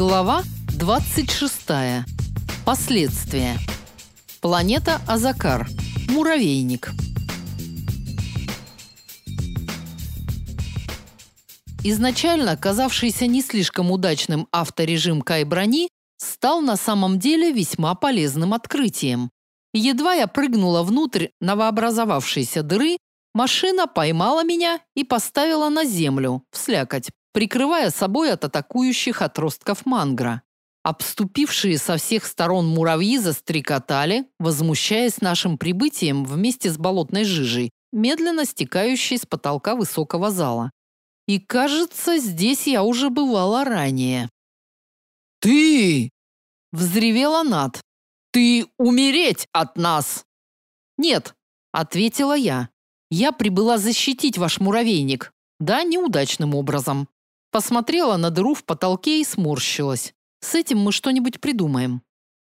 Глава 26. Последствия. Планета Азакар. Муравейник. Изначально казавшийся не слишком удачным авторежим Кай-брони стал на самом деле весьма полезным открытием. Едва я прыгнула внутрь новообразовавшейся дыры, машина поймала меня и поставила на землю, в прикрывая собой от атакующих отростков мангра. Обступившие со всех сторон муравьи застрекотали, возмущаясь нашим прибытием вместе с болотной жижей, медленно стекающей с потолка высокого зала. И кажется, здесь я уже бывала ранее. «Ты!» – взревела Над. «Ты умереть от нас!» «Нет», – ответила я. «Я прибыла защитить ваш муравейник. Да, неудачным образом. Посмотрела на дыру в потолке и сморщилась. С этим мы что-нибудь придумаем.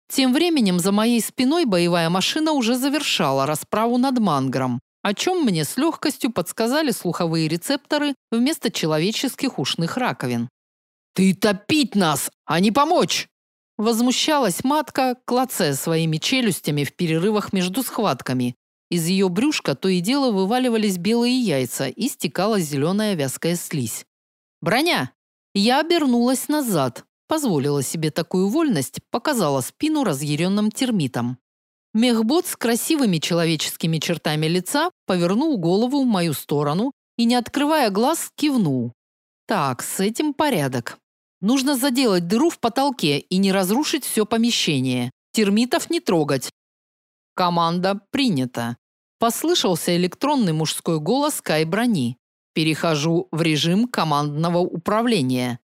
Тем временем за моей спиной боевая машина уже завершала расправу над мангром, о чем мне с легкостью подсказали слуховые рецепторы вместо человеческих ушных раковин. «Ты топить нас, а не помочь!» Возмущалась матка, клацая своими челюстями в перерывах между схватками. Из ее брюшка то и дело вываливались белые яйца и стекала зеленая вязкая слизь. Броня. Я обернулась назад, позволила себе такую вольность, показала спину разъяренным термитам. Мехбот с красивыми человеческими чертами лица повернул голову в мою сторону и, не открывая глаз, кивнул. Так, с этим порядок. Нужно заделать дыру в потолке и не разрушить все помещение. Термитов не трогать. Команда принята. Послышался электронный мужской голос Кай Брони. Перехожу в режим командного управления.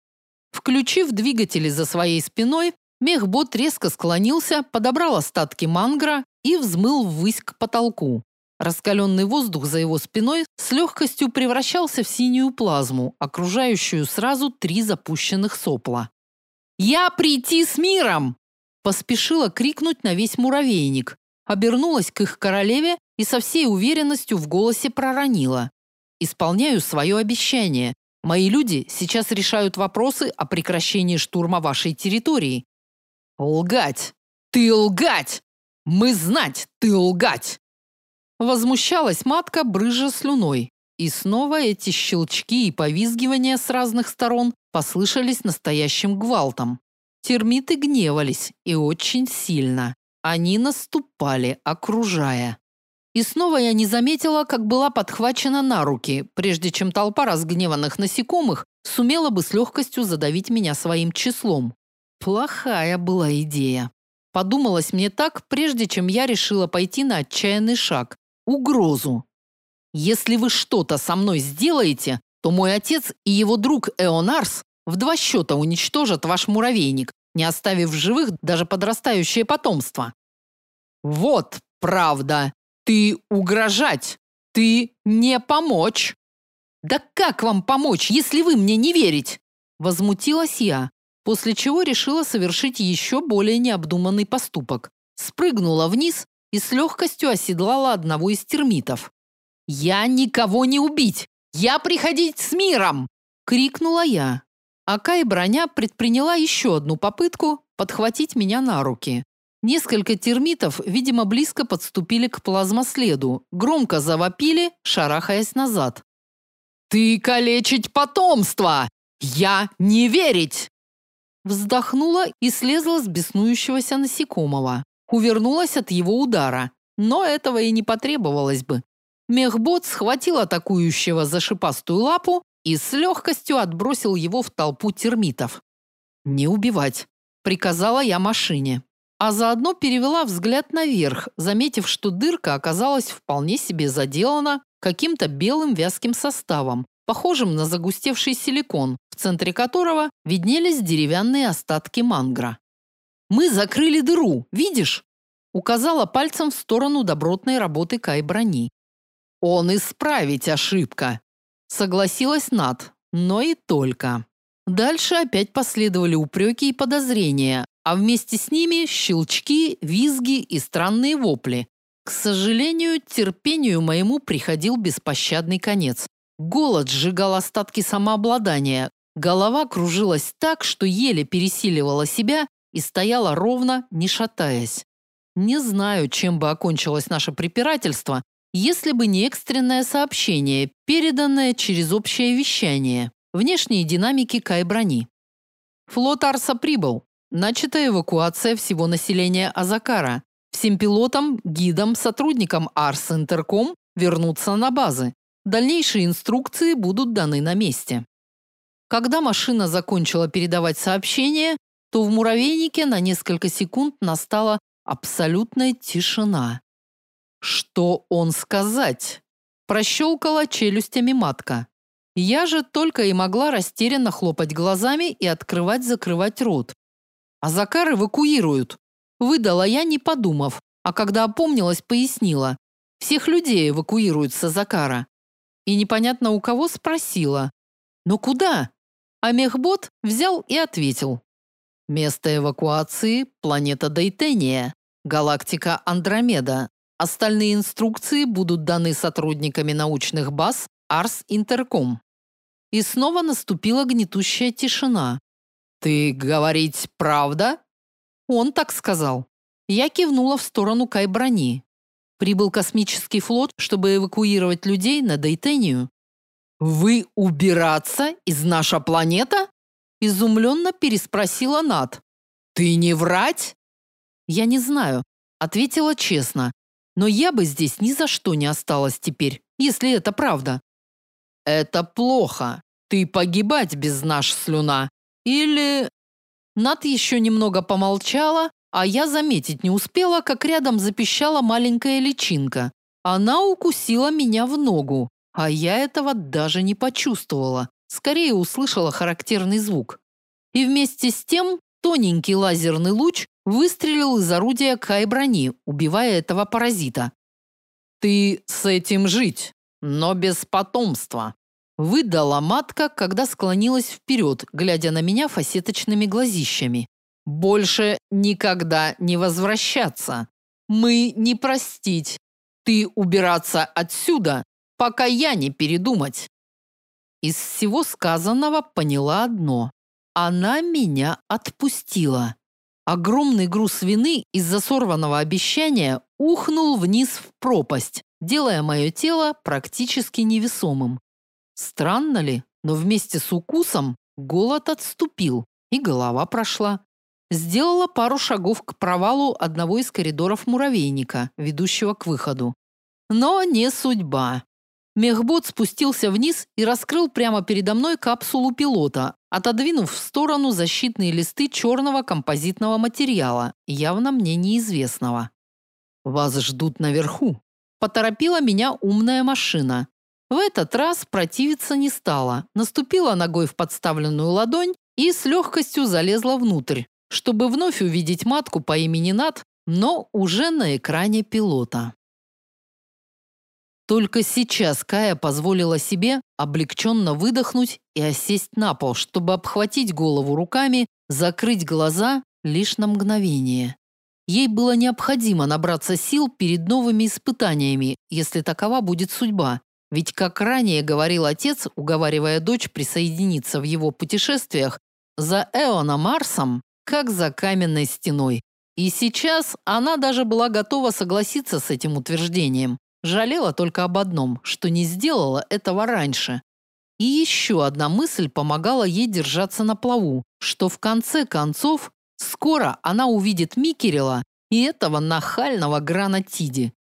Включив двигатели за своей спиной, мехбот резко склонился, подобрал остатки мангра и взмыл ввысь к потолку. Раскаленный воздух за его спиной с легкостью превращался в синюю плазму, окружающую сразу три запущенных сопла. «Я прийти с миром!» Поспешила крикнуть на весь муравейник. Обернулась к их королеве и со всей уверенностью в голосе проронила. Исполняю свое обещание. Мои люди сейчас решают вопросы о прекращении штурма вашей территории. Лгать! Ты лгать! Мы знать, ты лгать! Возмущалась матка, брыжа слюной. И снова эти щелчки и повизгивания с разных сторон послышались настоящим гвалтом. Термиты гневались и очень сильно. Они наступали, окружая. И снова я не заметила, как была подхвачена на руки, прежде чем толпа разгневанных насекомых сумела бы с легкостью задавить меня своим числом. Плохая была идея. Подумалось мне так, прежде чем я решила пойти на отчаянный шаг угрозу. Если вы что-то со мной сделаете, то мой отец и его друг Эонарс в два счета уничтожат ваш муравейник, не оставив в живых даже подрастающее потомство. Вот правда, ты угрожать, ты не помочь. Да как вам помочь, если вы мне не верить? Возмутилась я, после чего решила совершить еще более необдуманный поступок. Спрыгнула вниз и с легкостью оседлала одного из термитов. «Я никого не убить! Я приходить с миром!» – крикнула я. Ака и броня предприняла еще одну попытку подхватить меня на руки. Несколько термитов, видимо, близко подступили к плазмоследу, громко завопили, шарахаясь назад. «Ты калечить потомство! Я не верить!» Вздохнула и слезла с беснующегося насекомого. Увернулась от его удара, но этого и не потребовалось бы. Мехбот схватил атакующего за шипастую лапу и с легкостью отбросил его в толпу термитов. «Не убивать», – приказала я машине а заодно перевела взгляд наверх, заметив, что дырка оказалась вполне себе заделана каким-то белым вязким составом, похожим на загустевший силикон, в центре которого виднелись деревянные остатки мангра. «Мы закрыли дыру, видишь?» указала пальцем в сторону добротной работы Кай-брони. «Он исправить ошибка», согласилась Над, но и только. Дальше опять последовали упреки и подозрения, а вместе с ними щелчки, визги и странные вопли. К сожалению, терпению моему приходил беспощадный конец. Голод сжигал остатки самообладания, Голова кружилась так, что еле пересиливала себя и стояла ровно, не шатаясь. Не знаю, чем бы окончилось наше препирательство, если бы не экстренное сообщение, переданное через общее вещание. Внешние динамики Кайброни. Флот Арса прибыл. Начата эвакуация всего населения Азакара. Всем пилотам, гидам, сотрудникам Арс Интерком вернуться на базы. Дальнейшие инструкции будут даны на месте. Когда машина закончила передавать сообщение, то в муравейнике на несколько секунд настала абсолютная тишина. Что он сказать? Прощелкала челюстями матка. Я же только и могла растерянно хлопать глазами и открывать-закрывать рот. А Закар эвакуируют. Выдала я, не подумав, а когда опомнилась, пояснила. Всех людей эвакуируют с Закара. И непонятно у кого спросила. Но куда? А мехбот взял и ответил. Место эвакуации – планета Дейтения, галактика Андромеда. Остальные инструкции будут даны сотрудниками научных баз Арс Интерком. И снова наступила гнетущая тишина. «Ты говорить правда?» Он так сказал. Я кивнула в сторону Кайброни. Прибыл космический флот, чтобы эвакуировать людей на Дейтению. «Вы убираться из наша планета?» Изумленно переспросила Над. «Ты не врать?» «Я не знаю», — ответила честно. «Но я бы здесь ни за что не осталась теперь, если это правда». «Это плохо. Ты погибать без наш слюна. Или...» Над еще немного помолчала, а я заметить не успела, как рядом запищала маленькая личинка. Она укусила меня в ногу, а я этого даже не почувствовала скорее услышала характерный звук. И вместе с тем тоненький лазерный луч выстрелил из орудия Кай-брони, убивая этого паразита. «Ты с этим жить, но без потомства», выдала матка, когда склонилась вперед, глядя на меня фасеточными глазищами. «Больше никогда не возвращаться. Мы не простить. Ты убираться отсюда, пока я не передумать». Из всего сказанного поняла одно. Она меня отпустила. Огромный груз вины из-за сорванного обещания ухнул вниз в пропасть, делая мое тело практически невесомым. Странно ли, но вместе с укусом голод отступил, и голова прошла. Сделала пару шагов к провалу одного из коридоров муравейника, ведущего к выходу. Но не судьба. Мехбот спустился вниз и раскрыл прямо передо мной капсулу пилота, отодвинув в сторону защитные листы черного композитного материала, явно мне неизвестного. «Вас ждут наверху», – поторопила меня умная машина. В этот раз противиться не стала, наступила ногой в подставленную ладонь и с легкостью залезла внутрь, чтобы вновь увидеть матку по имени Нат, но уже на экране пилота. Только сейчас Кая позволила себе облегченно выдохнуть и осесть на пол, чтобы обхватить голову руками, закрыть глаза лишь на мгновение. Ей было необходимо набраться сил перед новыми испытаниями, если такова будет судьба. Ведь, как ранее говорил отец, уговаривая дочь присоединиться в его путешествиях, за Эона Марсом, как за каменной стеной. И сейчас она даже была готова согласиться с этим утверждением. Жалела только об одном, что не сделала этого раньше. И еще одна мысль помогала ей держаться на плаву, что в конце концов скоро она увидит Микерила и этого нахального Грана Тиди.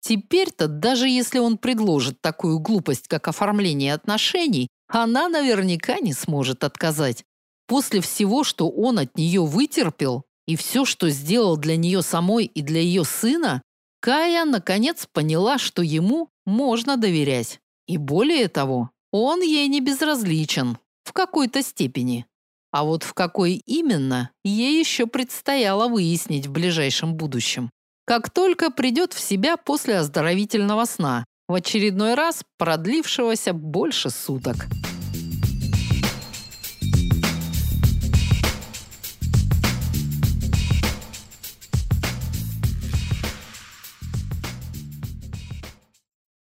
Теперь-то, даже если он предложит такую глупость, как оформление отношений, она наверняка не сможет отказать. После всего, что он от нее вытерпел, и все, что сделал для нее самой и для ее сына, Кая наконец поняла, что ему можно доверять. И более того, он ей не безразличен в какой-то степени. А вот в какой именно, ей еще предстояло выяснить в ближайшем будущем. Как только придет в себя после оздоровительного сна, в очередной раз продлившегося больше суток.